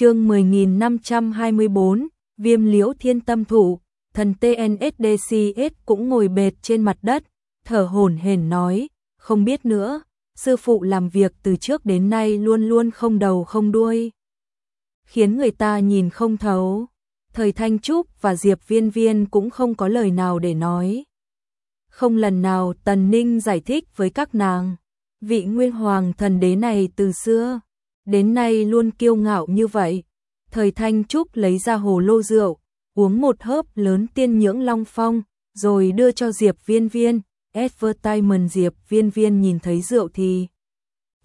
chương 10524, viêm liễu thiên tâm thủ, thần TNSDCS cũng ngồi bệt trên mặt đất, thở hổn hển nói, không biết nữa, sư phụ làm việc từ trước đến nay luôn luôn không đầu không đuôi. Khiến người ta nhìn không thấu, thời Thanh Trúc và Diệp Viên Viên cũng không có lời nào để nói. Không lần nào Tần Ninh giải thích với các nàng, vị nguyên hoàng thần đế này từ xưa đến nay luôn kiêu ngạo như vậy. Thời Thanh Trúc lấy ra hồ lô rượu, uống một hớp lớn tiên nhưỡng long phong, rồi đưa cho Diệp Viên Viên. Advertisement Diệp Viên Viên nhìn thấy rượu thì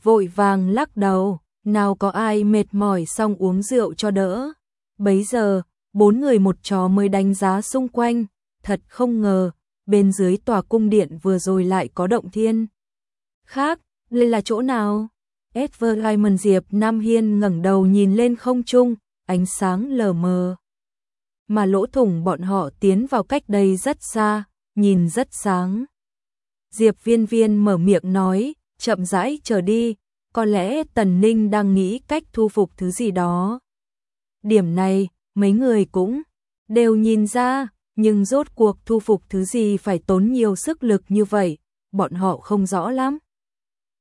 vội vàng lắc đầu, nào có ai mệt mỏi xong uống rượu cho đỡ. Bấy giờ, bốn người một chó mới đánh giá xung quanh, thật không ngờ, bên dưới tòa cung điện vừa rồi lại có động thiên. Khác, đây là chỗ nào? Advertisement Diệp Nam Hiên ngẩng đầu nhìn lên không trung, ánh sáng lờ mờ. Mà lỗ thủng bọn họ tiến vào cách đây rất xa, nhìn rất sáng. Diệp Viên Viên mở miệng nói, chậm rãi chờ đi, có lẽ Tần Ninh đang nghĩ cách thu phục thứ gì đó. Điểm này, mấy người cũng đều nhìn ra, nhưng rốt cuộc thu phục thứ gì phải tốn nhiều sức lực như vậy, bọn họ không rõ lắm.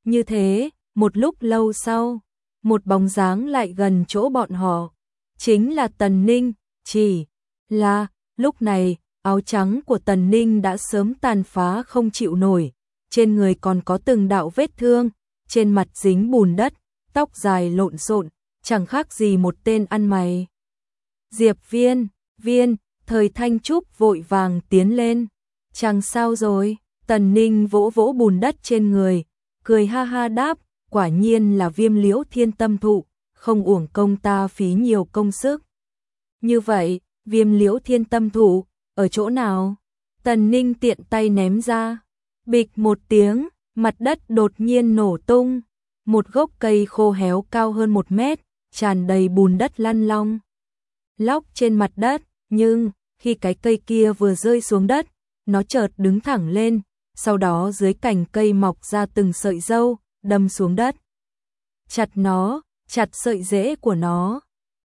Như thế, một lúc lâu sau, một bóng dáng lại gần chỗ bọn họ, chính là Tần Ninh, chỉ là lúc này áo trắng của Tần Ninh đã sớm tàn phá không chịu nổi, trên người còn có từng đạo vết thương, trên mặt dính bùn đất, tóc dài lộn xộn, chẳng khác gì một tên ăn mày. Diệp Viên, Viên, thời Thanh Trúc vội vàng tiến lên. Chẳng sao rồi, Tần Ninh vỗ vỗ bùn đất trên người, cười ha ha đáp, quả nhiên là viêm liễu thiên tâm thụ, không uổng công ta phí nhiều công sức. Như vậy, viêm liễu thiên tâm thụ, ở chỗ nào? Tần Ninh tiện tay ném ra, bịch một tiếng, mặt đất đột nhiên nổ tung, một gốc cây khô héo cao hơn một mét, tràn đầy bùn đất lăn long. Lóc trên mặt đất, nhưng, khi cái cây kia vừa rơi xuống đất, nó chợt đứng thẳng lên, sau đó dưới cành cây mọc ra từng sợi dâu, đâm xuống đất. Chặt nó, chặt sợi rễ của nó.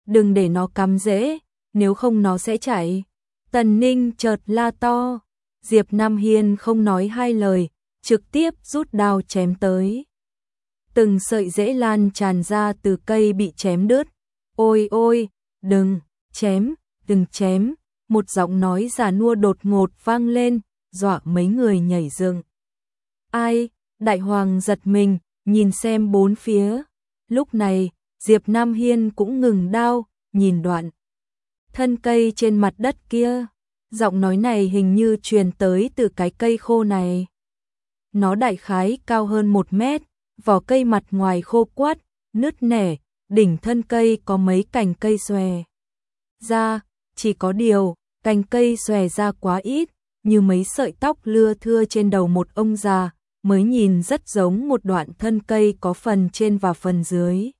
Đừng để nó cắm rễ, nếu không nó sẽ chảy. Tần Ninh chợt la to. Diệp Nam Hiên không nói hai lời, trực tiếp rút đao chém tới. Từng sợi rễ lan tràn ra từ cây bị chém đứt. Ôi ôi, đừng, chém, đừng chém. Một giọng nói già nua đột ngột vang lên, dọa mấy người nhảy dựng. Ai? Đại hoàng giật mình, nhìn xem bốn phía. Lúc này, Diệp Nam Hiên cũng ngừng đao, nhìn đoạn. Thân cây trên mặt đất kia, giọng nói này hình như truyền tới từ cái cây khô này. Nó đại khái cao hơn một mét, vỏ cây mặt ngoài khô quát, nứt nẻ, đỉnh thân cây có mấy cành cây xòe. Ra, chỉ có điều, cành cây xòe ra quá ít, như mấy sợi tóc lưa thưa trên đầu một ông già, mới nhìn rất giống một đoạn thân cây có phần trên và phần dưới.